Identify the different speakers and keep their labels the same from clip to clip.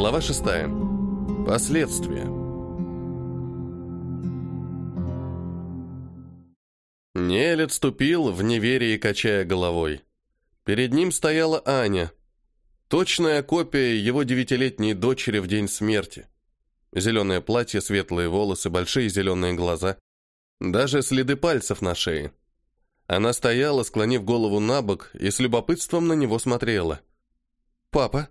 Speaker 1: Глава 6. Последствия. Нель отступил в неверии, качая головой. Перед ним стояла Аня, точная копия его девятилетней дочери в день смерти. Зеленое платье, светлые волосы, большие зеленые глаза. Даже следы пальцев на шее. Она стояла, склонив голову на бок, и с любопытством на него смотрела. «Папа?»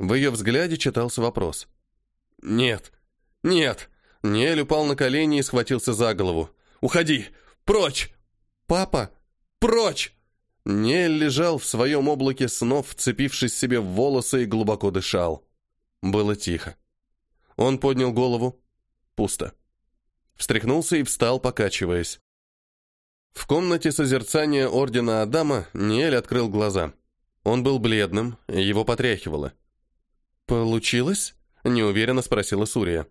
Speaker 1: В ее взгляде читался вопрос. «Нет! Нет!» Нель упал на колени и схватился за голову. «Уходи! Прочь!» «Папа! Прочь!» Нель лежал в своем облаке снов, вцепившись себе в волосы и глубоко дышал. Было тихо. Он поднял голову. Пусто. Встряхнулся и встал, покачиваясь. В комнате созерцания Ордена Адама Ниэль открыл глаза. Он был бледным, его потряхивало. «Получилось?» — неуверенно спросила Сурия.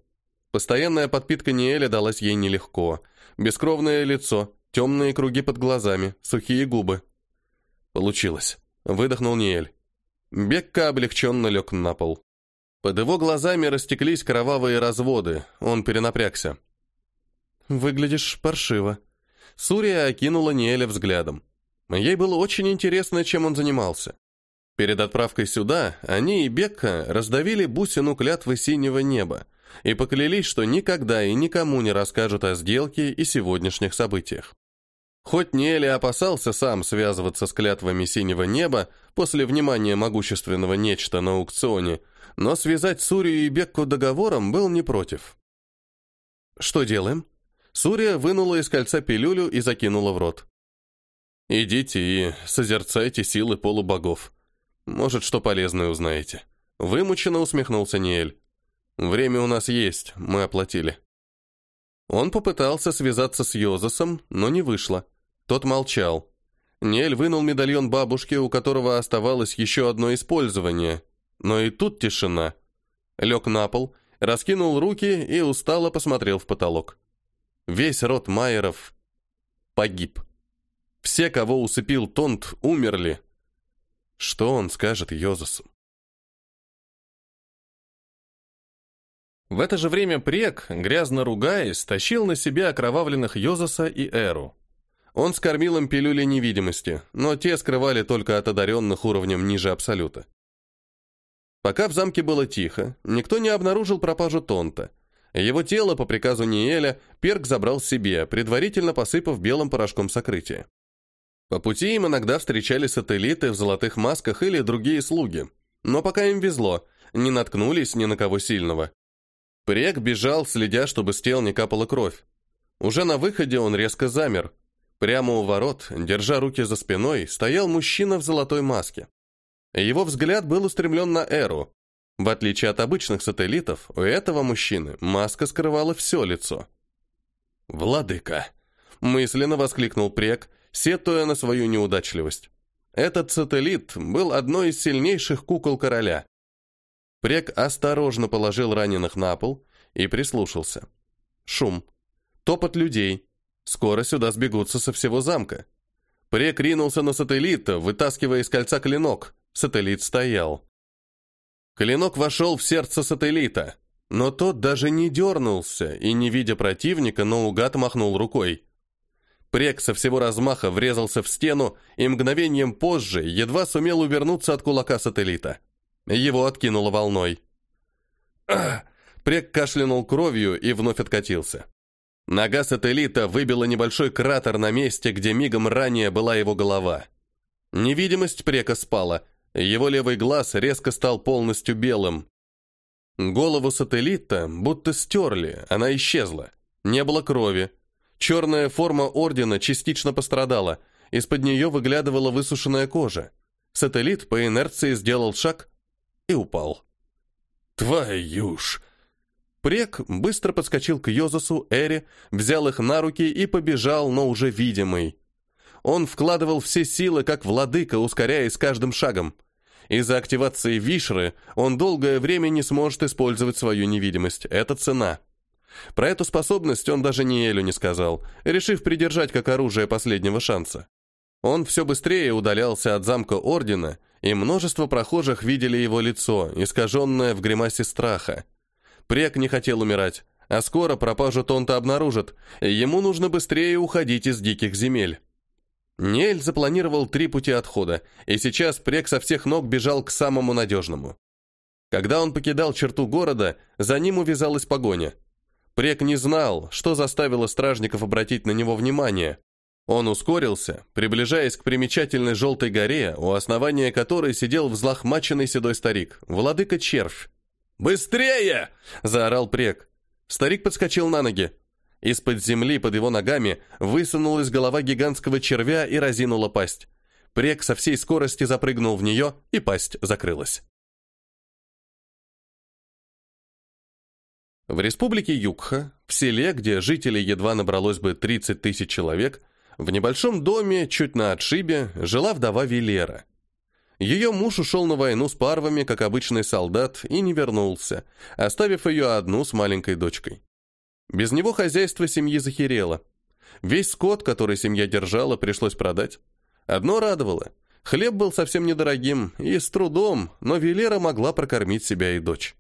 Speaker 1: Постоянная подпитка Ниэля далась ей нелегко. Бескровное лицо, темные круги под глазами, сухие губы. «Получилось», — выдохнул Ниэль. Бекка облегченно лег на пол. Под его глазами растеклись кровавые разводы, он перенапрягся. «Выглядишь паршиво», Сурия окинула Ниэля взглядом. Ей было очень интересно, чем он занимался. Перед отправкой сюда они и Бекка раздавили бусину клятвы синего неба и поклялись, что никогда и никому не расскажут о сделке и сегодняшних событиях. Хоть Ниэли опасался сам связываться с клятвами синего неба после внимания могущественного нечто на аукционе, но связать Сурию и Бекку договором был не против. «Что делаем?» Сурия вынула из кольца пилюлю и закинула в рот. «Идите и созерцайте силы полубогов. Может, что полезное узнаете». Вымученно усмехнулся Ниэль. «Время у нас есть, мы оплатили». Он попытался связаться с Йозасом, но не вышло. Тот молчал. Ниэль вынул медальон бабушки, у которого оставалось еще одно использование. Но и тут тишина. Лег на пол, раскинул руки и устало посмотрел в потолок. Весь род Майеров погиб. Все, кого усыпил Тонт, умерли. Что он скажет Йозасу? В это же время Прек, грязно ругаясь, тащил на себе окровавленных Йозаса и Эру. Он скормил им пилюли невидимости, но те скрывали только от одаренных уровнем ниже Абсолюта. Пока в замке было тихо, никто не обнаружил пропажу Тонта, его тело, по приказу Ниэля, Перк забрал себе, предварительно посыпав белым порошком сокрытия. По пути им иногда встречали сателлиты в золотых масках или другие слуги, но пока им везло, не наткнулись ни на кого сильного. Прек бежал, следя, чтобы с тел не капала кровь. Уже на выходе он резко замер. Прямо у ворот, держа руки за спиной, стоял мужчина в золотой маске. Его взгляд был устремлен на Эру, в отличие от обычных сателлитов, у этого мужчины маска скрывала все лицо. «Владыка!» – мысленно воскликнул Прек, сетуя на свою неудачливость. Этот сателлит был одной из сильнейших кукол короля. Прек осторожно положил раненых на пол и прислушался. Шум. Топот людей. Скоро сюда сбегутся со всего замка. Прек ринулся на сателлита, вытаскивая из кольца клинок. Сателлит стоял. Клинок вошел в сердце сателлита, но тот даже не дернулся и, не видя противника, наугад махнул рукой. Прек со всего размаха врезался в стену и мгновением позже едва сумел увернуться от кулака сателлита. Его откинуло волной. Прек кашлянул кровью и вновь откатился. Нога сателлита выбила небольшой кратер на месте, где мигом ранее была его голова. Невидимость Прека спала, его левый глаз резко стал полностью белым. Голову сателлита будто стерли, она исчезла. Не было крови. Черная форма ордена частично пострадала, из-под нее выглядывала высушенная кожа. Сателлит по инерции сделал шаг и упал. «Твою ж!» Прек быстро подскочил к Йозасу, Эре, взял их на руки и побежал, но уже видимый. Он вкладывал все силы, как владыка, ускоряясь каждым шагом. Из-за активации Вишры он долгое время не сможет использовать свою невидимость. Это цена. Про эту способность он даже ни Элю не сказал, решив придержать как оружие последнего шанса. Он все быстрее удалялся от замка Ордена и множество прохожих видели его лицо, искаженное в гримасе страха. Прек не хотел умирать, а скоро пропажу Тонта обнаружат, и ему нужно быстрее уходить из диких земель. Нель запланировал три пути отхода, и сейчас Прек со всех ног бежал к самому надежному. Когда он покидал черту города, за ним увязалась погоня. Прек не знал, что заставило стражников обратить на него внимание. Он ускорился, приближаясь к примечательной желтой горе, у основания которой сидел взлохмаченный седой старик, владыка Червь. «Быстрее!» – заорал Прек. Старик подскочил на ноги. Из-под земли под его ногами высунулась голова гигантского червя и разинула пасть. Прек со всей скорости запрыгнул в нее, и пасть закрылась. В республике Юкха, в селе, где жителей едва набралось бы 30 тысяч человек, в небольшом доме, чуть на отшибе, жила вдова Велера. Ее муж ушел на войну с парвами, как обычный солдат, и не вернулся, оставив ее одну с маленькой дочкой. Без него хозяйство семьи захерело. Весь скот, который семья держала, пришлось продать. Одно радовало. Хлеб был совсем недорогим, и с трудом, но Велера могла прокормить себя и дочь.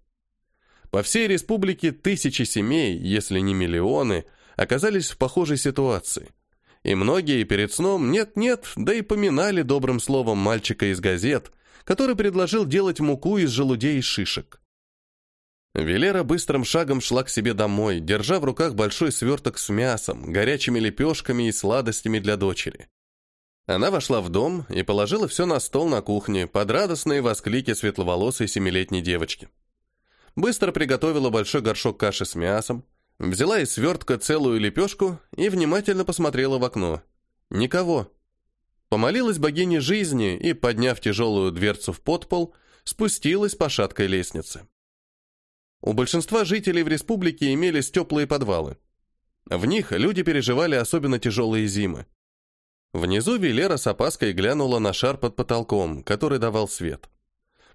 Speaker 1: По всей республике тысячи семей, если не миллионы, оказались в похожей ситуации. И многие перед сном нет-нет, да и поминали добрым словом мальчика из газет, который предложил делать муку из желудей и шишек. Велера быстрым шагом шла к себе домой, держа в руках большой сверток с мясом, горячими лепешками и сладостями для дочери. Она вошла в дом и положила все на стол на кухне под радостные восклики светловолосой семилетней девочки. Быстро приготовила большой горшок каши с мясом, взяла из свертка целую лепешку и внимательно посмотрела в окно. Никого. Помолилась богине жизни и, подняв тяжелую дверцу в подпол, спустилась по шаткой лестнице. У большинства жителей в республике имелись теплые подвалы. В них люди переживали особенно тяжелые зимы. Внизу Велера с опаской глянула на шар под потолком, который давал свет.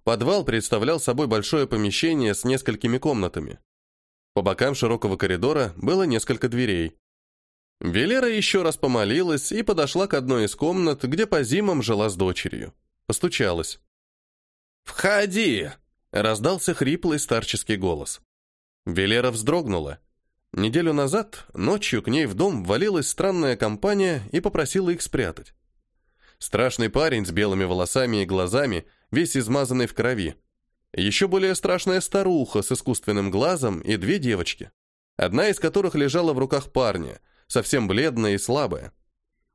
Speaker 1: Подвал представлял собой большое помещение с несколькими комнатами. По бокам широкого коридора было несколько дверей. Велера еще раз помолилась и подошла к одной из комнат, где по зимам жила с дочерью. Постучалась. «Входи!» Раздался хриплый старческий голос. Велера вздрогнула. Неделю назад, ночью к ней в дом ввалилась странная компания и попросила их спрятать. Страшный парень с белыми волосами и глазами, весь измазанный в крови. Еще более страшная старуха с искусственным глазом и две девочки, одна из которых лежала в руках парня, совсем бледная и слабая.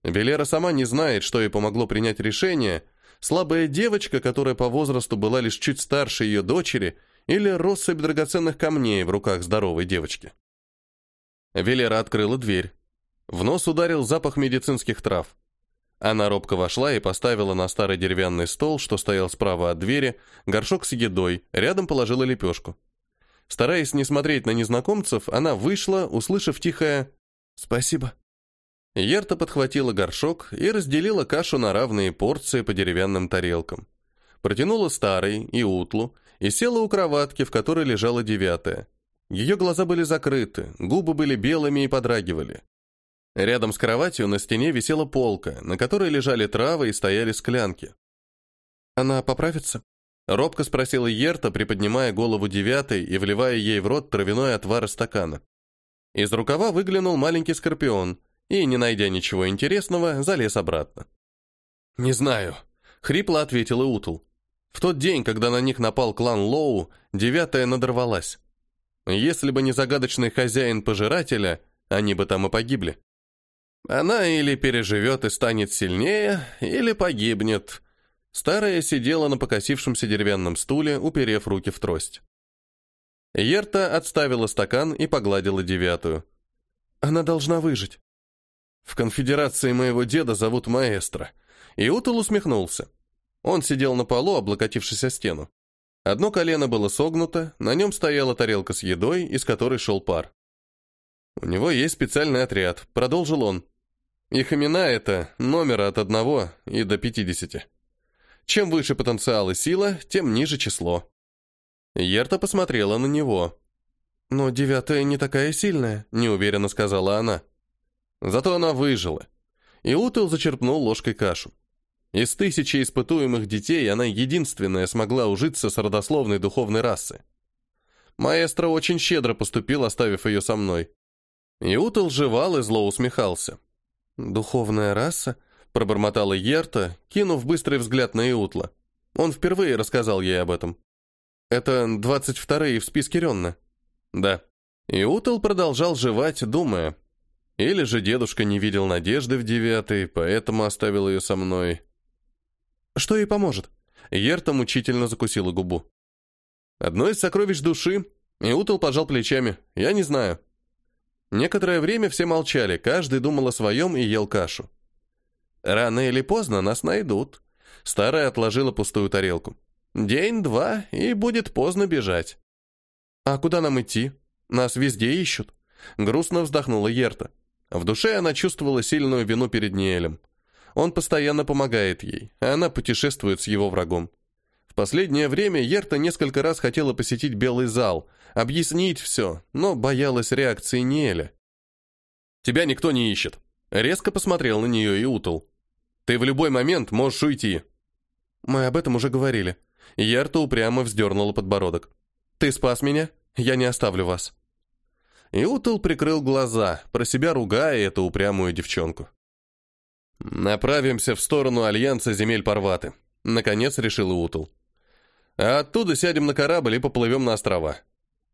Speaker 1: Велера сама не знает, что ей помогло принять решение – слабая девочка, которая по возрасту была лишь чуть старше ее дочери, или россыпь драгоценных камней в руках здоровой девочки. Велера открыла дверь. В нос ударил запах медицинских трав. Она робко вошла и поставила на старый деревянный стол, что стоял справа от двери, горшок с едой, рядом положила лепешку. Стараясь не смотреть на незнакомцев, она вышла, услышав тихое «Спасибо». Ерта подхватила горшок и разделила кашу на равные порции по деревянным тарелкам. Протянула старый и утлу и села у кроватки, в которой лежала девятая. Ее глаза были закрыты, губы были белыми и подрагивали. Рядом с кроватью на стене висела полка, на которой лежали травы и стояли склянки. «Она поправится?» — робко спросила Ерта, приподнимая голову девятой и вливая ей в рот травяной отвар из стакана. Из рукава выглянул маленький скорпион — и, не найдя ничего интересного, залез обратно. «Не знаю», — хрипло ответила Утул. В тот день, когда на них напал клан Лоу, девятая надорвалась. Если бы не загадочный хозяин пожирателя, они бы там и погибли. Она или переживет и станет сильнее, или погибнет. Старая сидела на покосившемся деревянном стуле, уперев руки в трость. Ерта отставила стакан и погладила девятую. Она должна выжить. В конфедерации моего деда зовут маэстро. И Утал усмехнулся. Он сидел на полу, облокотившись о стену. Одно колено было согнуто, на нем стояла тарелка с едой, из которой шел пар. «У него есть специальный отряд», — продолжил он. «Их имена — это номера от одного и до пятидесяти. Чем выше потенциал и сила, тем ниже число». Ерта посмотрела на него. «Но девятая не такая сильная», — неуверенно сказала она. Зато она выжила. И Утел зачерпнул ложкой кашу. Из тысячи испытуемых детей она единственная смогла ужиться с родословной духовной расы. Маэстро очень щедро поступил, оставив ее со мной. Иутал жевал и зло усмехался. «Духовная раса?» — пробормотала Ерта, кинув быстрый взгляд на Иутла. Он впервые рассказал ей об этом. «Это двадцать вторые в списке Ренна». «Да». Иутал продолжал жевать, думая. Или же дедушка не видел надежды в девятый, поэтому оставил ее со мной. «Что ей поможет?» Ерта мучительно закусила губу. «Одно из сокровищ души». Иутал пожал плечами. «Я не знаю». Некоторое время все молчали, каждый думал о своем и ел кашу. «Рано или поздно нас найдут». Старая отложила пустую тарелку. «День-два, и будет поздно бежать». «А куда нам идти? Нас везде ищут». Грустно вздохнула Ерта. В душе она чувствовала сильную вину перед Ниэлем. Он постоянно помогает ей, а она путешествует с его врагом. В последнее время Ерта несколько раз хотела посетить Белый зал, объяснить все, но боялась реакции Ниэля. «Тебя никто не ищет», — резко посмотрел на нее и утал. «Ты в любой момент можешь уйти». «Мы об этом уже говорили». Ерта упрямо вздернула подбородок. «Ты спас меня, я не оставлю вас». И Утл прикрыл глаза, про себя ругая эту упрямую девчонку. «Направимся в сторону Альянса земель Парваты», — наконец решил Утл. «А оттуда сядем на корабль и поплывем на острова.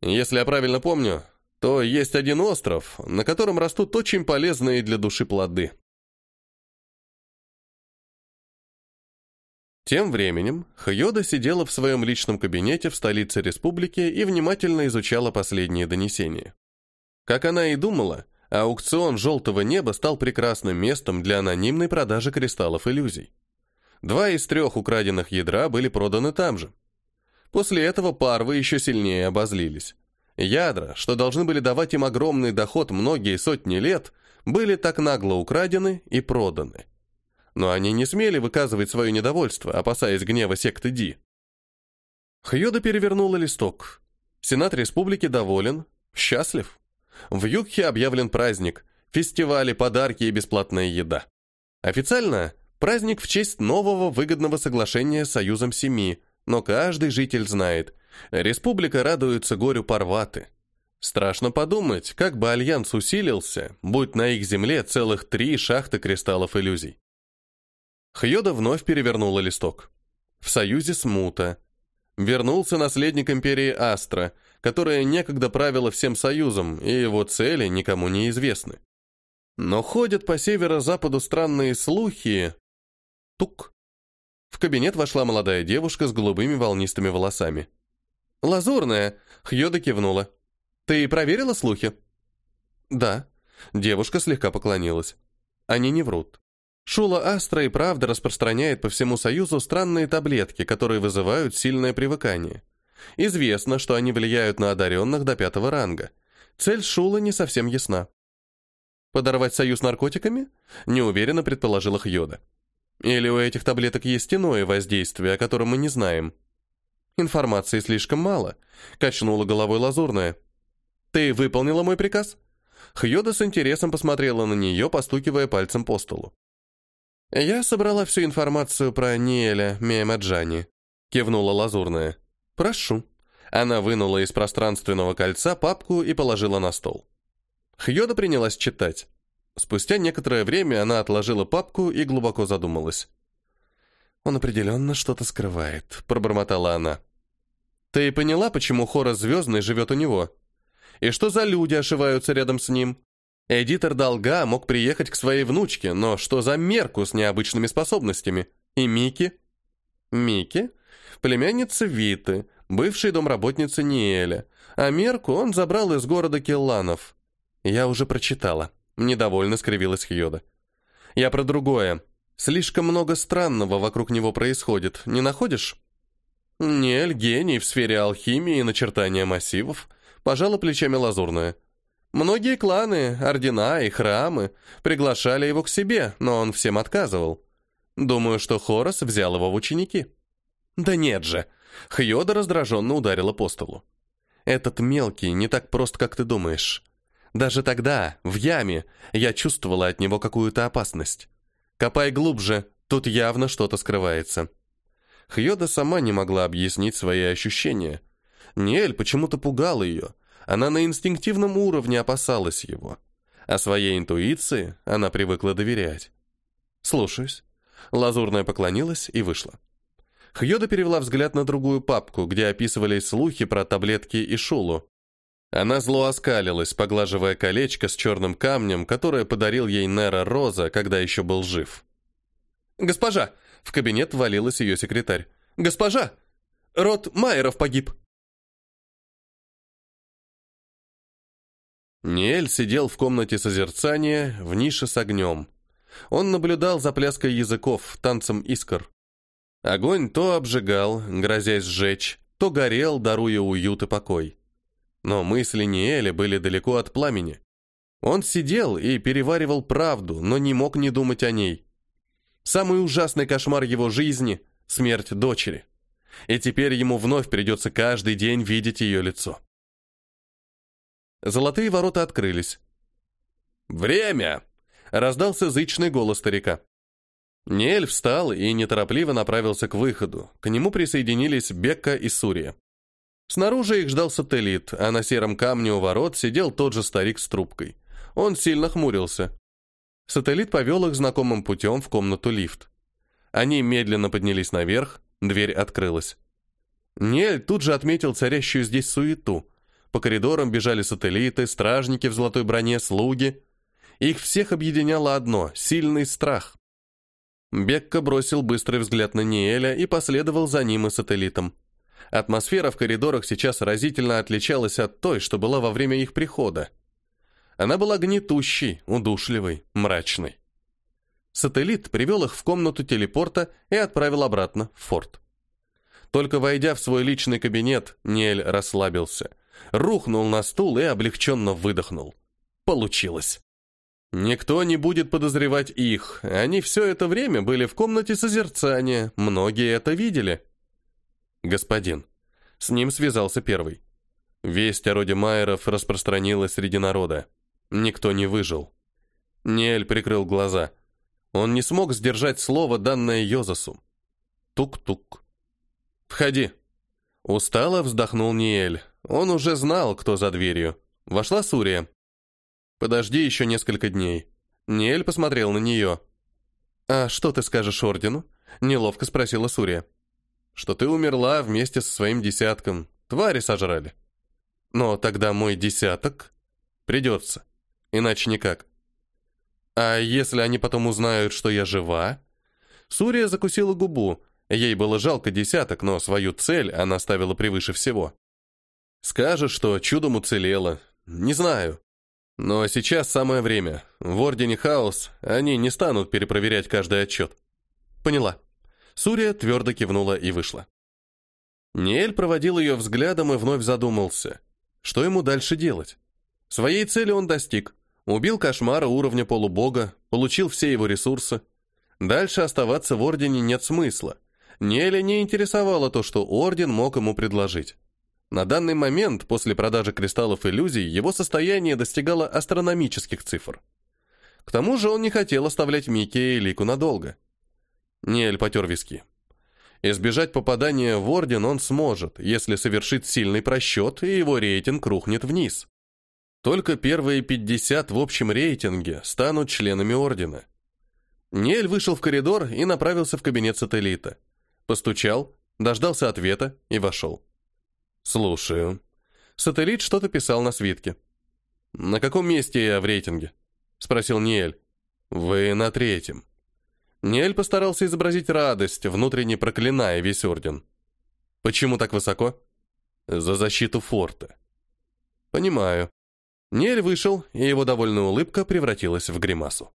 Speaker 1: Если я правильно помню, то есть один остров, на котором растут очень полезные для души плоды». Тем временем Хьода сидела в своем личном кабинете в столице республики и внимательно изучала последние донесения. Как она и думала, аукцион «Желтого неба» стал прекрасным местом для анонимной продажи кристаллов иллюзий. Два из трех украденных ядра были проданы там же. После этого парвы еще сильнее обозлились. Ядра, что должны были давать им огромный доход многие сотни лет, были так нагло украдены и проданы. Но они не смели выказывать свое недовольство, опасаясь гнева секты Ди. Хьода перевернула листок. Сенат республики доволен, счастлив. В Югхе объявлен праздник, фестивали, подарки и бесплатная еда. Официально праздник в честь нового выгодного соглашения с Союзом Семи, но каждый житель знает, республика радуется горю Парваты. Страшно подумать, как бы Альянс усилился, будь на их земле целых три шахты кристаллов иллюзий. Хьода вновь перевернула листок. В Союзе смута. Вернулся наследник империи Астра, которая некогда правила всем Союзом, и его цели никому не известны. Но ходят по северо-западу странные слухи. Тук. В кабинет вошла молодая девушка с голубыми волнистыми волосами. «Лазурная!» — Хьода кивнула. «Ты проверила слухи?» «Да». Девушка слегка поклонилась. «Они не врут. Шула Астра и правда распространяет по всему Союзу странные таблетки, которые вызывают сильное привыкание. Известно, что они влияют на одаренных до пятого ранга. Цель Шула не совсем ясна. Подорвать союз наркотиками? Неуверенно предположила Хьода. Или у этих таблеток есть иное воздействие, о котором мы не знаем? Информации слишком мало, качнула головой лазурная. Ты выполнила мой приказ? Хьода с интересом посмотрела на нее, постукивая пальцем по столу. «Я собрала всю информацию про Ниэля Миэмаджани», — кивнула Лазурная. «Прошу». Она вынула из пространственного кольца папку и положила на стол. Хьода принялась читать. Спустя некоторое время она отложила папку и глубоко задумалась. «Он определенно что-то скрывает», — пробормотала она. «Ты поняла, почему Хорос Звездный живет у него? И что за люди ошиваются рядом с ним? Эдитор Долга мог приехать к своей внучке, но что за мерку с необычными способностями? И Мики?» «Мики?» племянница Виты, бывшей домработницы Ниэля, а мерку он забрал из города Келланов. Я уже прочитала. Недовольно скривилась Хьода. Я про другое. Слишком много странного вокруг него происходит, не находишь? Ниэль гений в сфере алхимии и начертания массивов, пожала плечами лазурная. Многие кланы, ордена и храмы приглашали его к себе, но он всем отказывал. Думаю, что Хорос взял его в ученики. «Да нет же!» Хьода раздраженно ударила по столу. «Этот мелкий не так прост, как ты думаешь. Даже тогда, в яме, я чувствовала от него какую-то опасность. Копай глубже, Тут явно что-то скрывается. Хьода сама не могла объяснить свои ощущения. Ниэль почему-то пугал ее. Она на инстинктивном уровне опасалась его. А своей интуиции она привыкла доверять. «Слушаюсь». Лазурная поклонилась и вышла. Хьода перевела взгляд на другую папку, где описывались слухи про таблетки и шулу. Она зло оскалилась, поглаживая колечко с черным камнем, которое подарил ей Нера Роза, когда еще был жив. «Госпожа!» — в кабинет ввалилась ее секретарь. «Госпожа! Род Майеров погиб!» Ниэль сидел в комнате созерцания, в нише с огнем. Он наблюдал за пляской языков, танцем искр. Огонь то обжигал, грозясь сжечь, то горел, даруя уют и покой. Но мысли Ниэля были далеко от пламени. Он сидел и переваривал правду, но не мог не думать о ней. Самый ужасный кошмар его жизни — смерть дочери. И теперь ему вновь придется каждый день видеть ее лицо. Золотые ворота открылись. «Время!» — раздался зычный голос старика. Ниэль встал и неторопливо направился к выходу. К нему присоединились Бекка и Сурия. Снаружи их ждал сателлит, а на сером камне у ворот сидел тот же старик с трубкой. Он сильно хмурился. Сателлит повел их знакомым путем в комнату лифт. Они медленно поднялись наверх, дверь открылась. Ниэль тут же отметил царящую здесь суету. По коридорам бежали сателлиты, стражники в золотой броне, слуги. Их всех объединяло одно — сильный страх. Бекка бросил быстрый взгляд на Ниэля и последовал за ним и сателлитом. Атмосфера в коридорах сейчас разительно отличалась от той, что была во время их прихода. Она была гнетущей, удушливой, мрачной. Сателлит привел их в комнату телепорта и отправил обратно в форт. Только войдя в свой личный кабинет, Ниэль расслабился – рухнул на стул и облегченно выдохнул. Получилось. Никто не будет подозревать их. Они все это время были в комнате созерцания. Многие это видели. Господин. С ним связался первый. Весть о роде Майеров распространилась среди народа. Никто не выжил. Ниэль прикрыл глаза. Он не смог сдержать слово, данное Йозасу. Тук-тук. «Входи». Устало вздохнул Ниэль. Он уже знал, кто за дверью. Вошла Сурия. «Подожди еще несколько дней». Ниэль посмотрел на нее. «А что ты скажешь Ордену?» Неловко спросила Сурия. «Что ты умерла вместе со своим десятком. Твари сожрали». «Но тогда мой десяток...» «Придется. Иначе никак». «А если они потом узнают, что я жива?» Сурия закусила губу. Ей было жалко десяток, но свою цель она ставила превыше всего. Скажешь, что чудом уцелела. Не знаю. Но сейчас самое время. В Ордене Хаос они не станут перепроверять каждый отчет. Поняла. Сурия твердо кивнула и вышла. Ниэль проводил ее взглядом и вновь задумался. Что ему дальше делать? Своей цели он достиг. Убил кошмара уровня полубога, получил все его ресурсы. Дальше оставаться в Ордене нет смысла. Неля не интересовало то, что Орден мог ему предложить. На данный момент, после продажи кристаллов иллюзий, его состояние достигало астрономических цифр. К тому же он не хотел оставлять Микки и Лику надолго. Ниэль потер виски. Избежать попадания в Орден он сможет, если совершит сильный просчет, и его рейтинг рухнет вниз. Только первые 50 в общем рейтинге станут членами Ордена. Ниэль вышел в коридор и направился в кабинет сателлита. Постучал, дождался ответа и вошел. «Слушаю». Сателлит что-то писал на свитке. «На каком месте я в рейтинге?» — спросил Ниэль. «Вы на третьем». Ниэль постарался изобразить радость, внутренне проклиная весь орден. «Почему так высоко?» «За защиту форта». «Понимаю». Ниэль вышел, и его довольная улыбка превратилась в гримасу.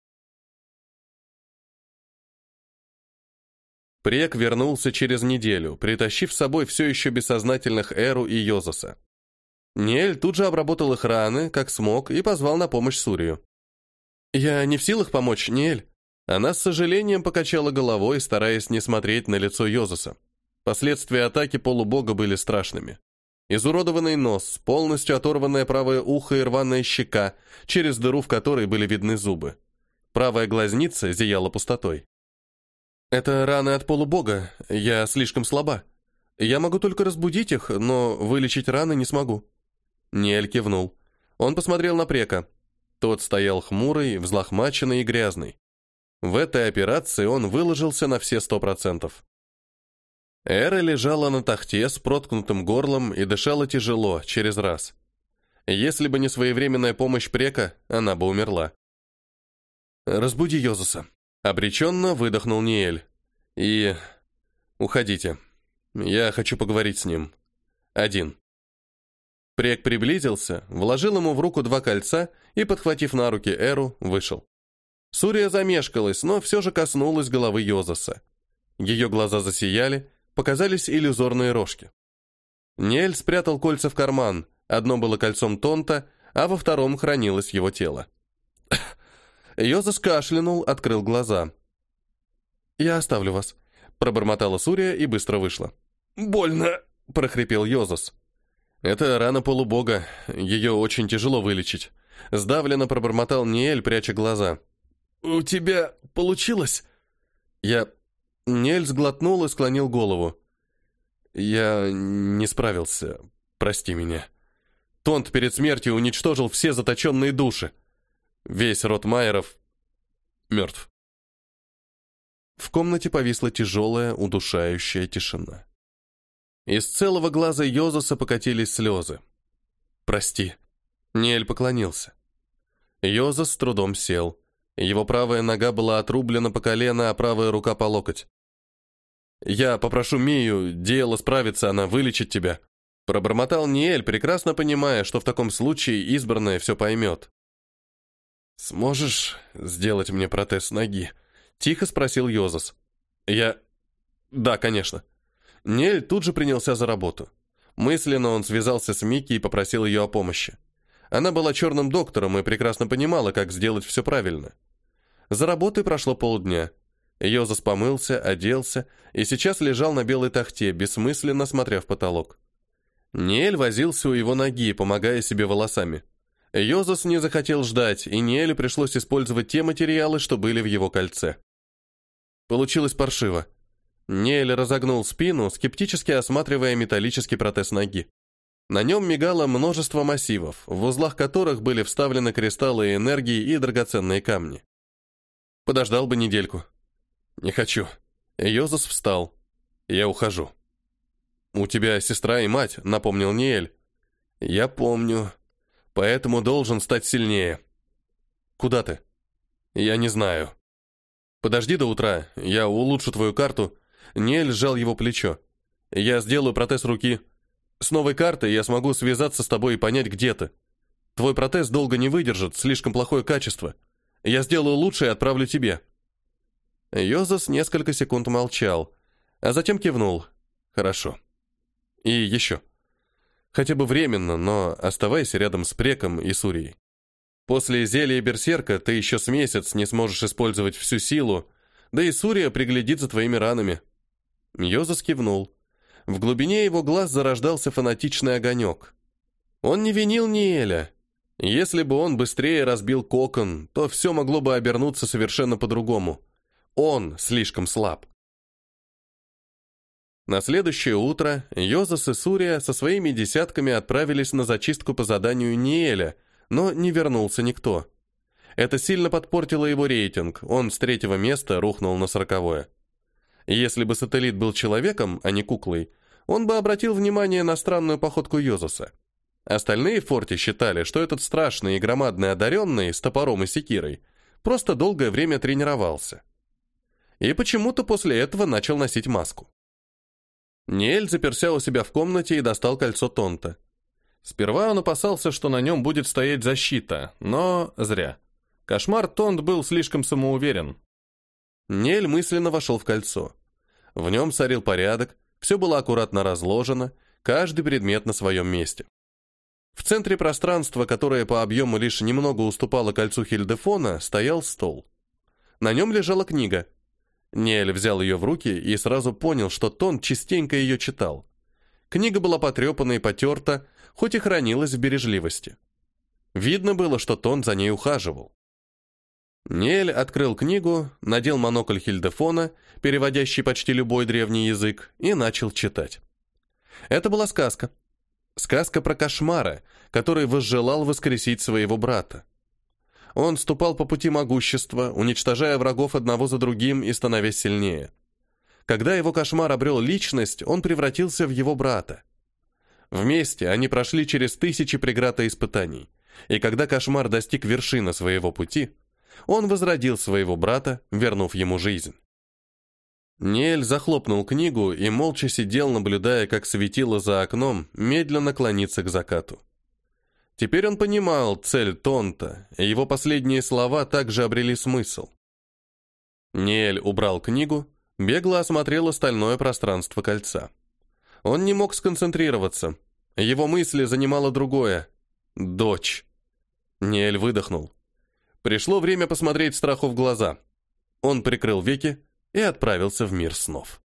Speaker 1: Прек вернулся через неделю, притащив с собой все еще бессознательных Эру и Йозаса. Ниэль тут же обработал их раны, как смог, и позвал на помощь Сурию. «Я не в силах помочь, Ниэль». Она с сожалением покачала головой, стараясь не смотреть на лицо Йозаса. Последствия атаки полубога были страшными. Изуродованный нос, полностью оторванное правое ухо и рваная щека, через дыру в которой были видны зубы. Правая глазница зияла пустотой. «Это раны от полубога. Я слишком слаба. Я могу только разбудить их, но вылечить раны не смогу». Ниэль кивнул. Он посмотрел на Прека. Тот стоял хмурый, взлохмаченный и грязный. В этой операции он выложился на все сто процентов. Эра лежала на тахте с проткнутым горлом и дышала тяжело, через раз. Если бы не своевременная помощь Прека, она бы умерла. «Разбуди Йозуса», — обреченно выдохнул Ниэль. «И... уходите. Я хочу поговорить с ним. Один». Прек приблизился, вложил ему в руку два кольца и, подхватив на руки Эру, вышел. Сурия замешкалась, но все же коснулась головы Йозаса. Ее глаза засияли, показались иллюзорные рожки. Нель спрятал кольца в карман, одно было кольцом Тонта, а во втором хранилось его тело. Йозас кашлянул, открыл глаза. «Я оставлю вас», — пробормотала Сурия и быстро вышла. «Больно!» — прохрипел Йозас. «Это рана полубога, ее очень тяжело вылечить», — сдавленно пробормотал Ниэль, пряча глаза. «У тебя получилось?» Я Нель сглотнул и склонил голову. «Я не справился. Прости меня. Тонт перед смертью уничтожил все заточенные души. Весь род Майеров мертв». В комнате повисла тяжелая, удушающая тишина. Из целого глаза Йозаса покатились слезы. «Прости». Нель поклонился. Йозас с трудом сел. Его правая нога была отрублена по колено, а правая рука по локоть. «Я попрошу Мию, дело справится, она вылечит тебя», пробормотал Ниэль, прекрасно понимая, что в таком случае избранная все поймет. «Сможешь сделать мне протез ноги?» Тихо спросил Йозас. «Я...» «Да, конечно». Ниэль тут же принялся за работу. Мысленно он связался с Микки и попросил ее о помощи. Она была черным доктором и прекрасно понимала, как сделать все правильно. За работой прошло полдня. Йозас помылся, оделся и сейчас лежал на белой тахте, бессмысленно смотря в потолок. Ниэль возился у его ноги, помогая себе волосами. Йозас не захотел ждать, и Ниэлю пришлось использовать те материалы, что были в его кольце. Получилось паршиво. Ниэль разогнул спину, скептически осматривая металлический протез ноги. На нем мигало множество массивов, в узлах которых были вставлены кристаллы энергии и драгоценные камни. Подождал бы недельку. Не хочу. Йозас встал. Я ухожу. У тебя сестра и мать, напомнил Ниэль. Я помню. Поэтому должен стать сильнее. Куда ты? Я не знаю. Подожди до утра, я улучшу твою карту. Ниэль сжал его плечо. Я сделаю протез руки. С новой картой я смогу связаться с тобой и понять, где ты. Твой протез долго не выдержит, слишком плохое качество. Я сделаю лучше и отправлю тебе». Йозас несколько секунд молчал, а затем кивнул. «Хорошо. И еще. Хотя бы временно, но оставайся рядом с Преком и Сурией. После зелья Берсерка ты еще с месяц не сможешь использовать всю силу, да и Сурия приглядит за твоими ранами». Йозас кивнул. В глубине его глаз зарождался фанатичный огонек. Он не винил Ниэля, если бы он быстрее разбил кокон, то все могло бы обернуться совершенно по-другому. Он слишком слаб. На следующее утро Йозас и Сурия со своими десятками отправились на зачистку по заданию Ниэля, но не вернулся никто. Это сильно подпортило его рейтинг, он с третьего места рухнул на сороковое. Если бы сателлит был человеком, а не куклой, он бы обратил внимание на странную походку Йозаса. Остальные в форте считали, что этот страшный и громадный одаренный с топором и секирой просто долгое время тренировался. И почему-то после этого начал носить маску. Ниэль заперся у себя в комнате и достал кольцо Тонта. Сперва он опасался, что на нем будет стоять защита, но зря. Кошмар Тонт был слишком самоуверен. Нель мысленно вошел в кольцо. В нем царил порядок, все было аккуратно разложено, каждый предмет на своем месте. В центре пространства, которое по объему лишь немного уступало кольцу Хильдефона, стоял стол. На нем лежала книга. Ниэль взял ее в руки и сразу понял, что Тон частенько ее читал. Книга была потрепана и потерта, хоть и хранилась в бережливости. Видно было, что Тон за ней ухаживал. Ниэль открыл книгу, надел монокль Хильдефона, переводящий почти любой древний язык, и начал читать. Это была сказка. Сказка про кошмара, который возжелал воскресить своего брата. Он ступал по пути могущества, уничтожая врагов одного за другим и становясь сильнее. Когда его кошмар обрел личность, он превратился в его брата. Вместе они прошли через тысячи преград и испытаний, и когда кошмар достиг вершины своего пути, он возродил своего брата, вернув ему жизнь. Ниэль захлопнул книгу и молча сидел, наблюдая, как светило за окном медленно клонится к закату. Теперь он понимал цель Тонта, и его последние слова также обрели смысл. Ниэль убрал книгу, бегло осмотрел остальное пространство кольца. Он не мог сконцентрироваться. Его мысли занимало другое. Дочь. Ниэль выдохнул. Пришло время посмотреть страху в глаза. Он прикрыл веки и отправился в мир снов.